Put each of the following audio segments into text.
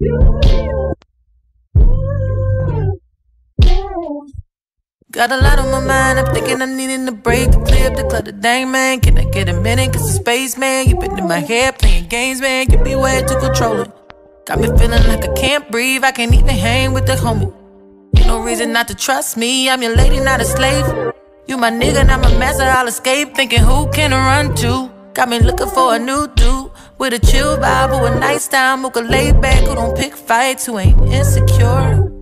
Got a lot on my mind, I'm thinking I'm needing a break. to Clear up the clutter, dang man. Can I get a minute? Cause the space, man. You been in my head playing games, man. You be way too controlling. Got me feeling like I can't breathe, I can't even hang with the homie. No reason not to trust me, I'm your lady, not a slave. You my nigga, not my master, I'll escape. Thinking who can I run to? Got me looking for a new dude. With a chill vibe, or a nice time, who can lay back, who don't pick fights, who ain't insecure.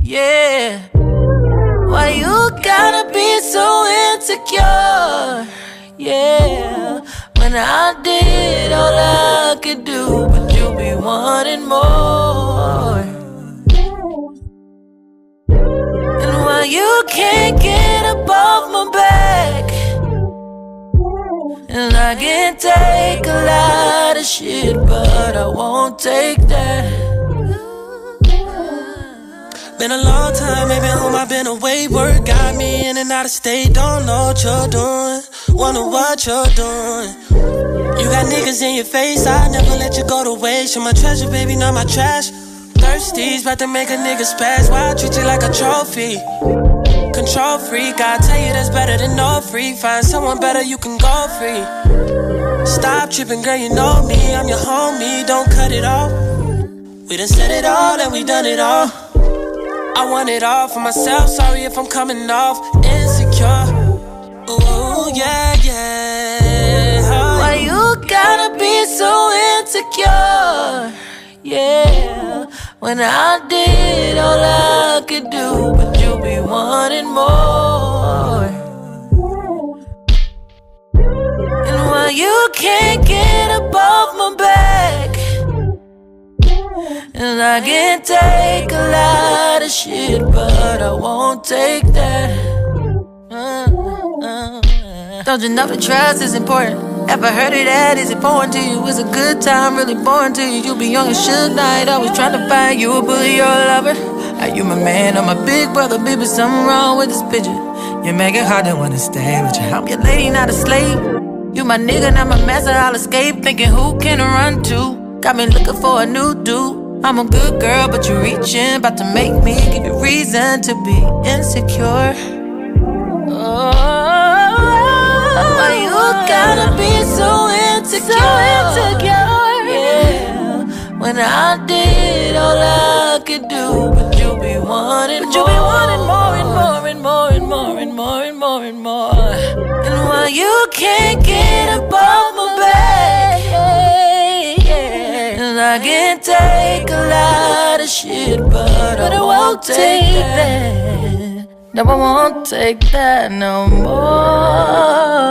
Yeah. Why you gotta be so insecure? Yeah. When I did all I could do, but you be wanting more. And why you can't get above my back? And I can take a lot of shit, but I won't take that. Been a long time, maybe home, I've been away. Work got me in and out of state. Don't know what you're doing, wonder what you're doing. You got niggas in your face, I never let you go to waste. You're my treasure, baby, not my trash. Thirsty's about to make a nigga spaz. Why I treat you like a trophy? Control freak, I tell you that's better than no free. Find someone better, you can go free. Stop tripping, girl, you know me. I'm your homie, don't cut it off. We done said it all and we done it all. I want it all for myself. Sorry if I'm coming off insecure. Ooh, yeah, yeah. Oh, Why you gotta be so insecure? Yeah, when I did all I could do, but you be wanting more. And while you can't get above my back? And I can take a lot of shit, but I won't take that. Uh, uh, don't you know that trust is important? Ever heard of that? Is it foreign to you? Is a good time really boring to you? You be young and shook night, always trying to find you a bully or a lover. Are you my man or my big brother? Baby, something wrong with this picture. You make it hard to wanna stay with you. I'm your lady, not a slave. You my nigga, not my master. I'll escape, thinking who can I run to? Got me looking for a new dude. I'm a good girl, but you're reaching, about to make me give you reason to be insecure. Oh, gotta be so insecure? So insecure. Yeah. When I did all I could do, but you be wanting but more. you be wanting more and more and more and more and more and more and more. And why you can't get above my back? And I can take a lot of shit, but, I won't take that. No, I won't take that no more.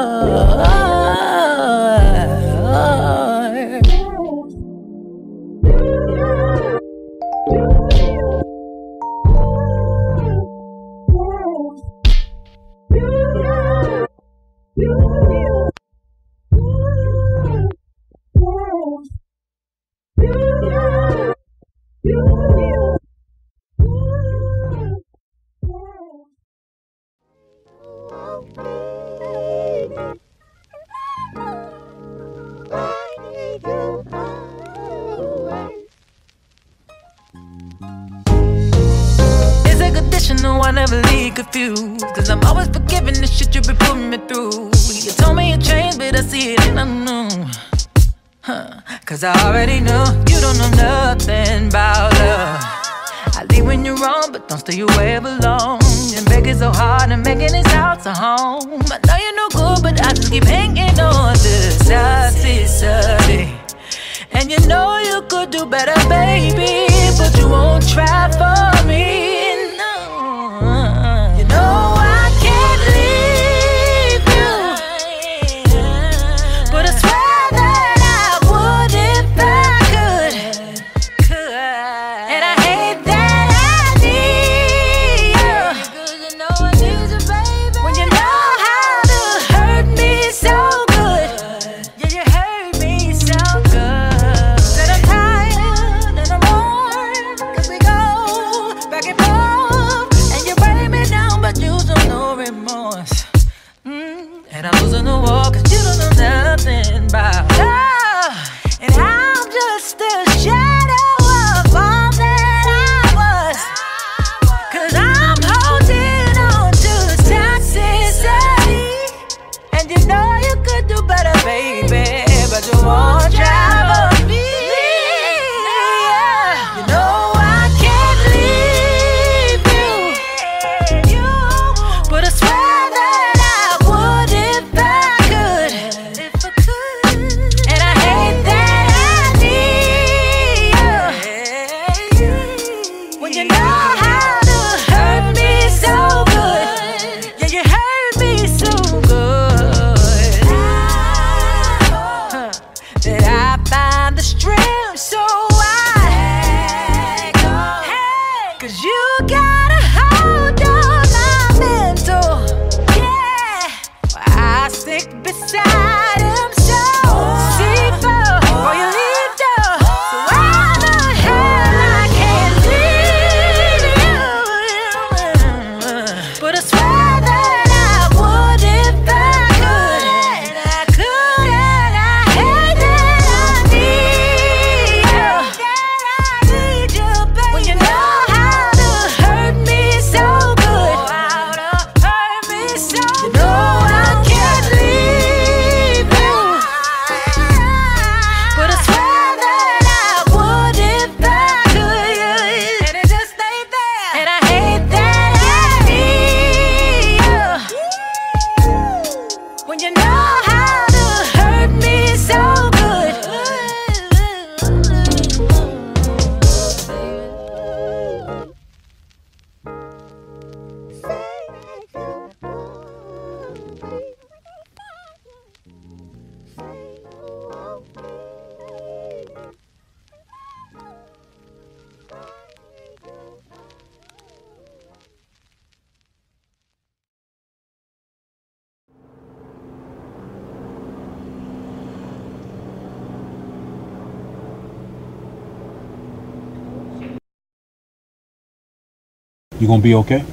You gonna be okay?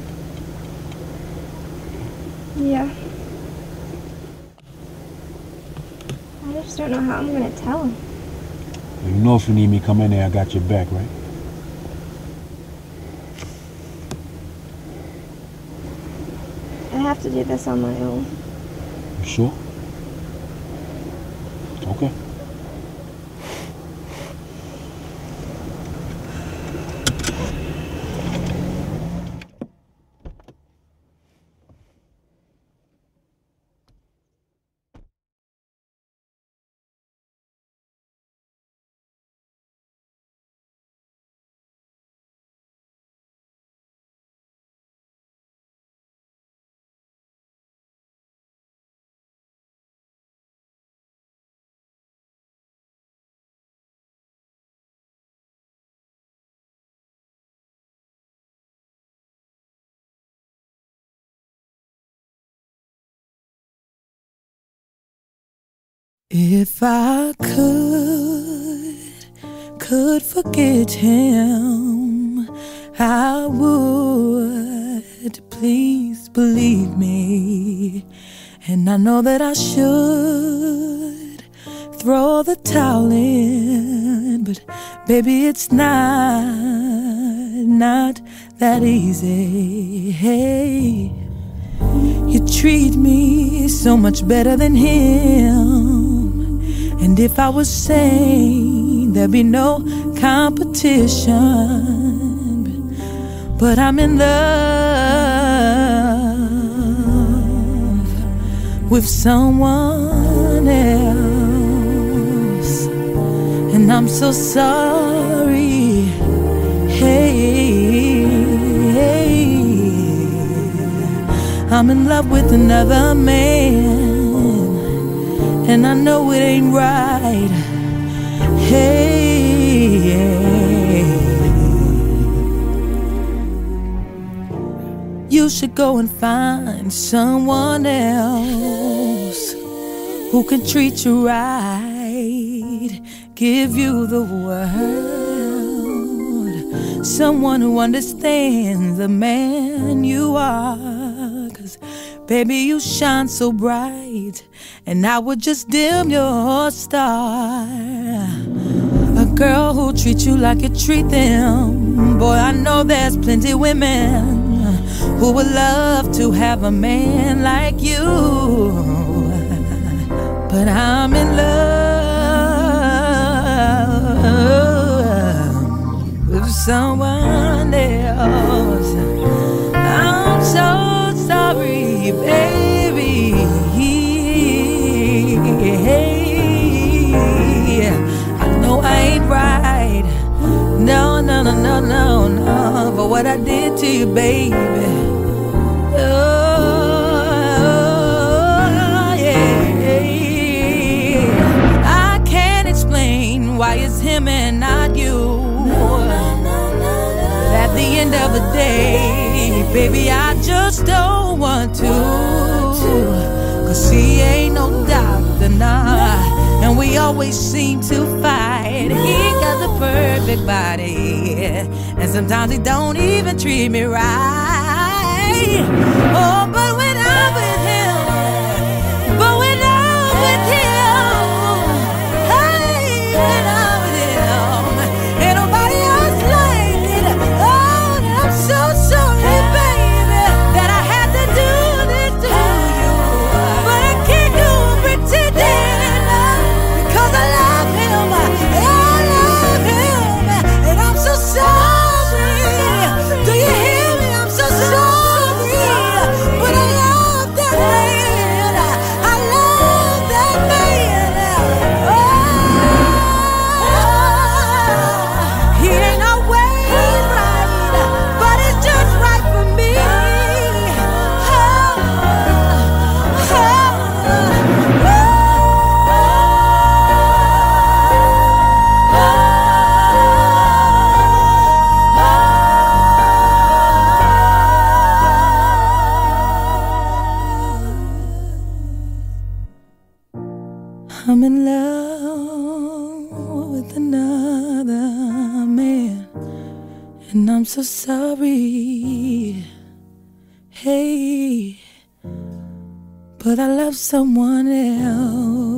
Yeah. I just don't know how I'm gonna tell him. You know if you need me, come in there. I got your back, right? I have to do this on my own. You sure? Okay. If I could, could forget him, I would. Please believe me. And I know that I should throw the towel in, but baby, it's not, not that easy. Hey. You treat me so much better than him. And if I was sane, there'd be no competition. But I'm in love with someone else. And I'm so sorry. Hey, hey. I'm in love with another man, and I know it ain't right. Hey, you should go and find someone else who can treat you right, give you the world. Someone who understands the man you are. Cause baby, you shine so bright, and I would just dim your star. A girl who treats you like you treat them. Boy, I know there's plenty women who would love to have a man like you. But I'm in love with someone else. I'm so sorry, baby. I know I ain't right. No, no, no, no, no, no. For what I did to you, baby. Oh, yeah. I can't explain why it's him and not you. But at the end of the day, baby, I just don't want to. Cause he ain't no doctor, And we always seem to fight. He got the perfect body. And sometimes he don't even treat me right. Oh, but Hey, but I love someone else.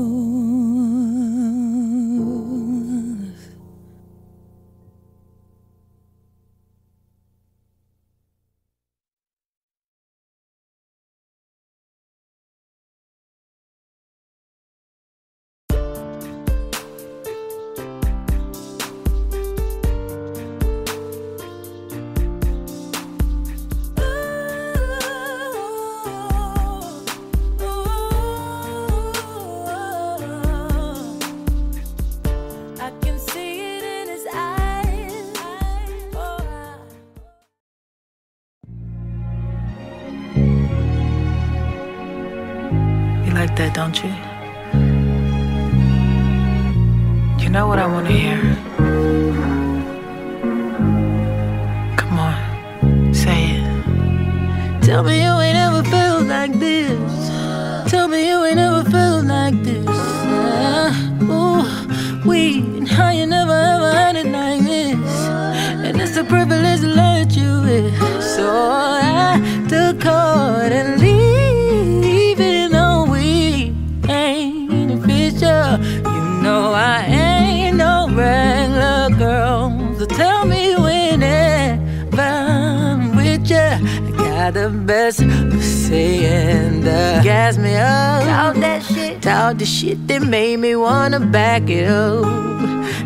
Talk the shit that made me wanna back it up.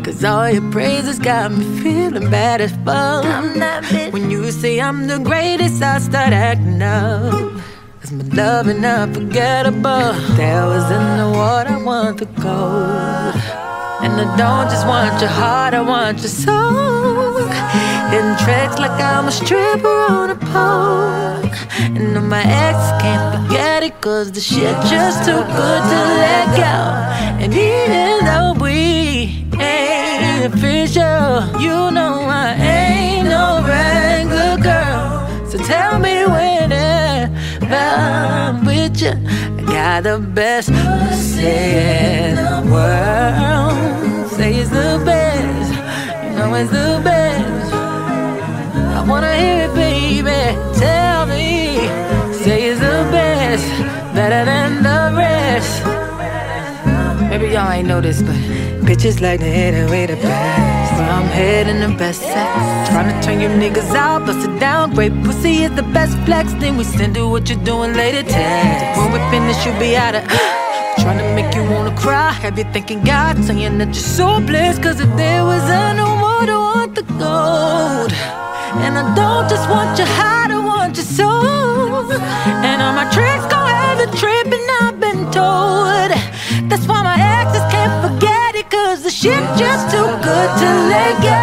Cause all your praises got me feeling bad as fuck. I'm that bitch. When you say I'm the greatest, I start acting up. Cause my love is unforgettable. That was in the water, I want the gold. And I don't just want your heart, I want your soul. Hitting tracks like I'm a stripper on a pole. And all my ex can't forget it, cause the shit just too good to let go. And even though we ain't official, you know I ain't no regular girl. So tell me whenever I'm with you, I got the best say in the world. Say it's the best, you know it's the best. I wanna hear it, baby. Tell better than the rest. Maybe y'all ain't noticed, but bitches like to hit it the best. I'm heading the best sex. Trying to turn you niggas out, bust it down. Great pussy is the best flex. Then we send you what you're doing later. Text. When we finish, you'll be out of. Trying to make you wanna cry. Have you thinking God saying that you're so blessed? Cause if there was a no more, I want the gold. And I don't just want your heart, I want your soul. And all my tricks go have a trip, and I've been told. That's why my exes can't forget it, cause the shit just too good to let go.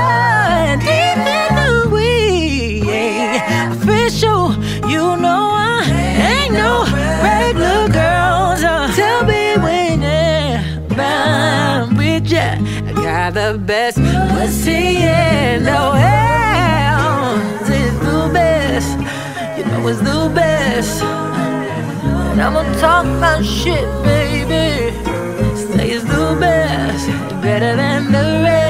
And even though we ain't official, you know I ain't no regular girl. So tell me when I'm with ya. I got the best pussy in the world. You was the best. And I'ma talk my shit, baby. Say it's the best, better than the rest.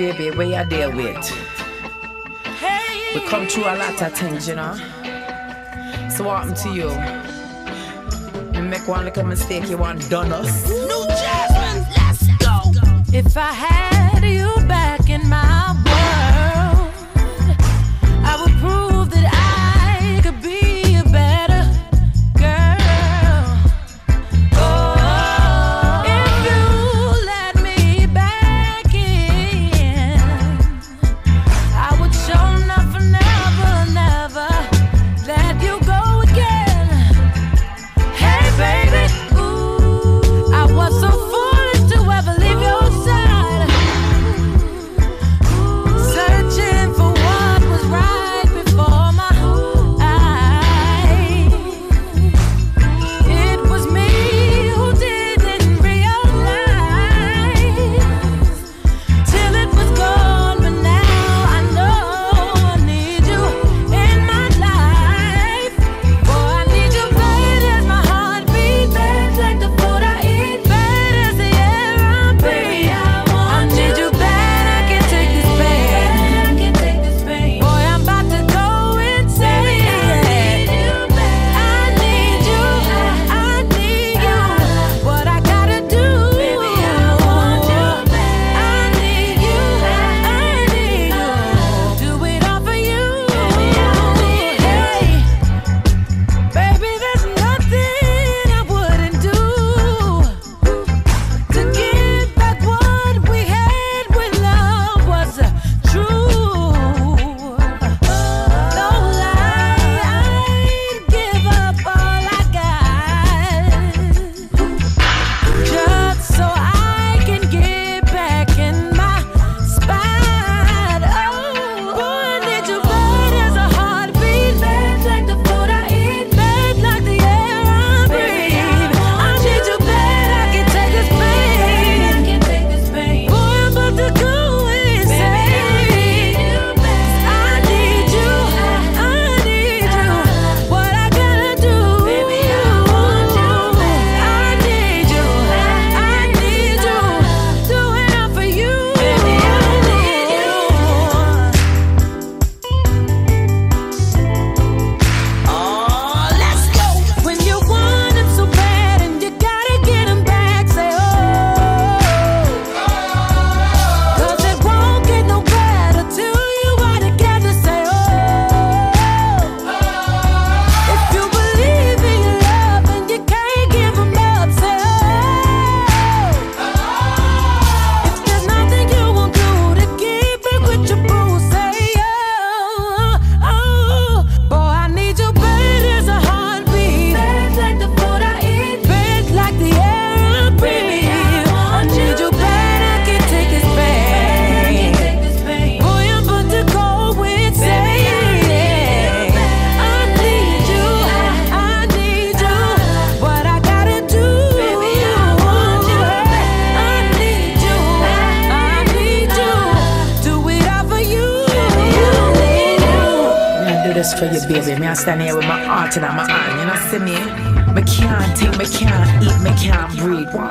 Baby, where you there with? We come through a lot of things, you know. So what happened to you? You make one little mistake, you want done us. New Jazmine, let's go. If I had you back in my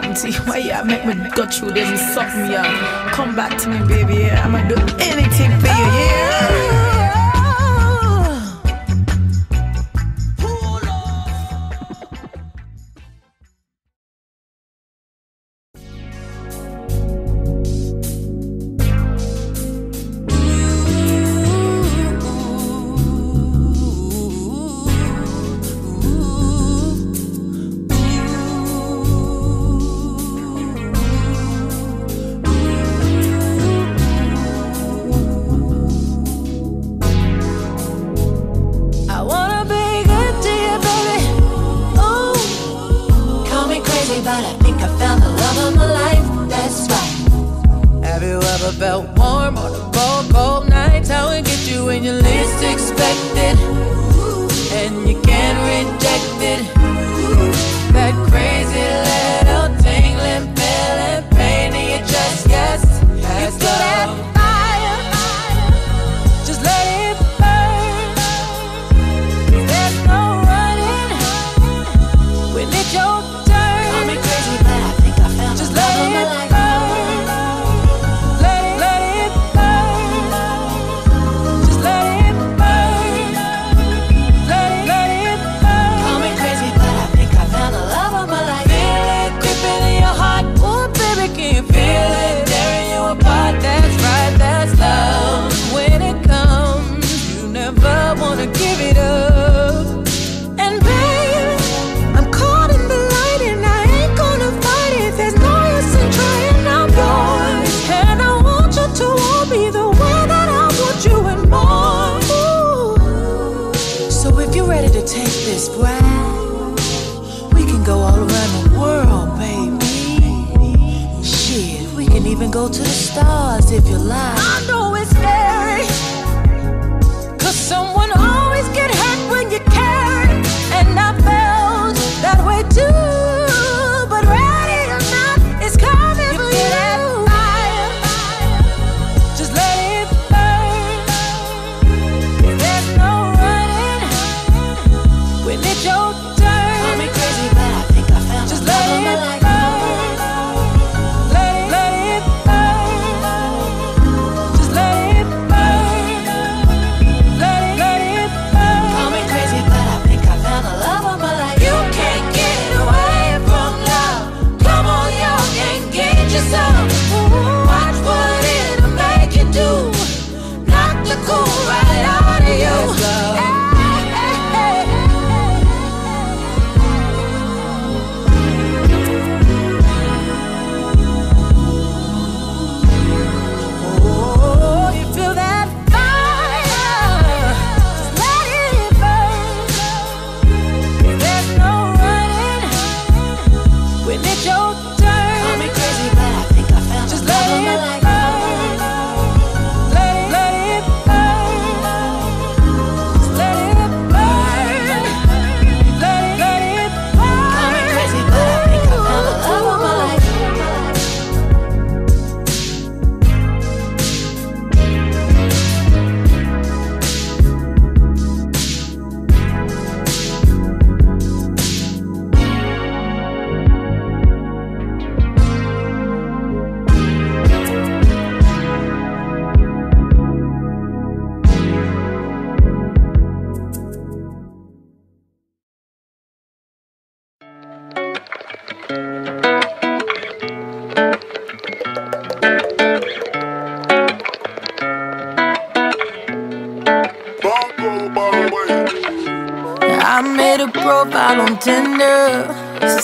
auntie. Why you yeah, make me go through and suck me up. Come back to me, baby. I'ma do anything for you, yeah. live your life.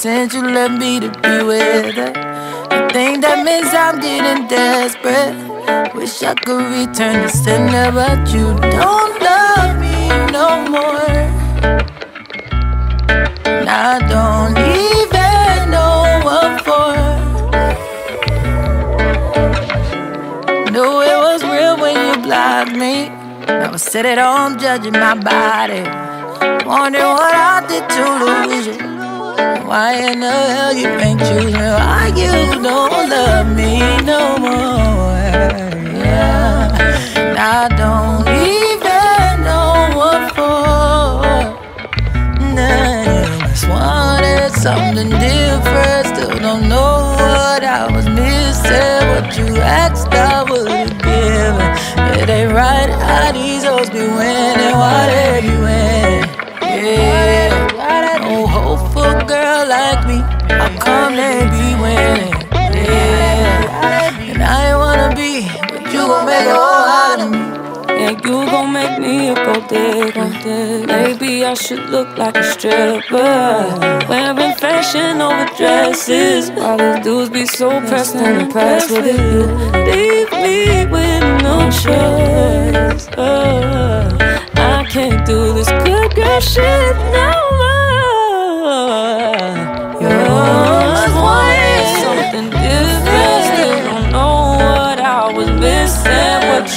since you left me to be with her. the thing that means I'm getting desperate. Wish I could return the sender, but you don't love me no more. And I don't even know what for. Knew it was real when you blocked me. I was sitting home judging my body. Wondering what I did to lose you. Why in the hell you ain't choosing? Why you don't love me no more? Yeah, and I don't even know what for. Nah, just wanted something different. Still don't know what I was missing. What you asked, I was giving. It ain't right how these hoes be winning. Why did you win? Yeah a girl like me. How come they be winning? Yeah, and I ain't wanna be, but you gon' make a whole out of me. Yeah, you gon' make me a gold digger. Maybe I should look like a stripper. Wearing Fashion Nova dresses. Why these dudes be so pressed and impressed with you? Leave me with no choice. Uh, I can't do this good girl shit no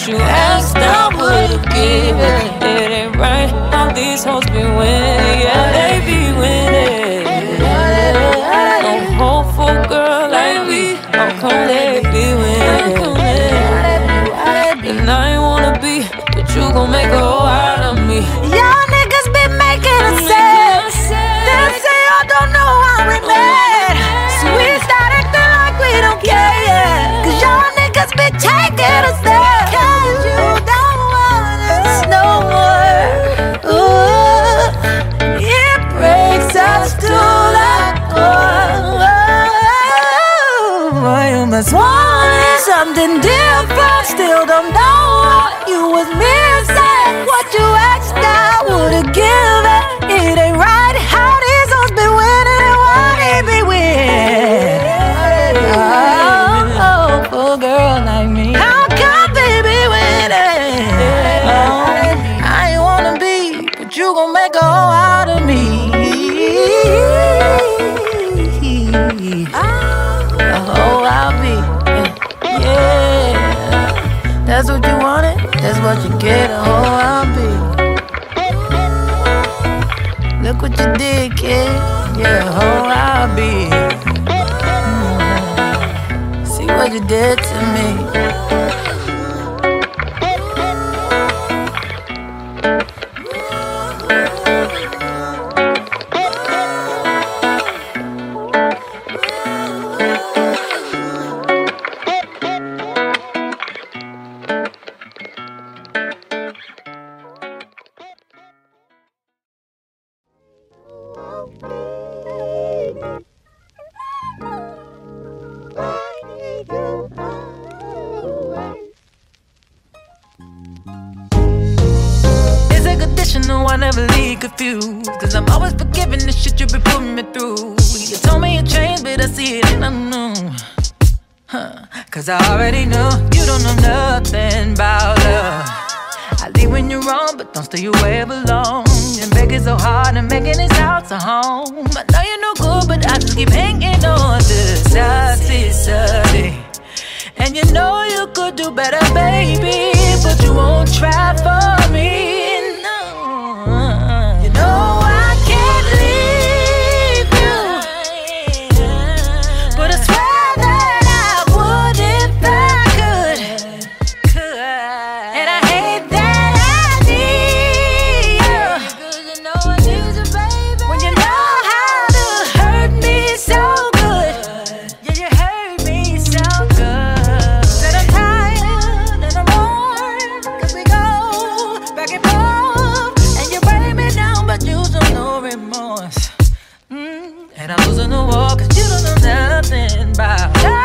you asked, I would've given. Something different. Still don't know what you was missing. What you asked, I would've given. It ain't right how these hoes be winning and why they be winning. Oh, oh, a girl like me. How come they be winning? Oh, I ain't wanna be, but you gon' make a what you get. A hoe I'll be. Look what you did, kid. Yeah, hoe I'll be. Mm. See what you did to me. A I never leave confused. Cause I'm always forgiving the shit you've been putting me through. You told me you changed, but I see it and I know. Huh. Cause I already know you don't know nothing about love. I leave when you're wrong, but don't stay away belong. And begging so hard and making this house a home. I know you're no good, but I just keep hanging on to toxicity. And you know you could do better, baby, but you won't try for losing the war cause you don't know nothing about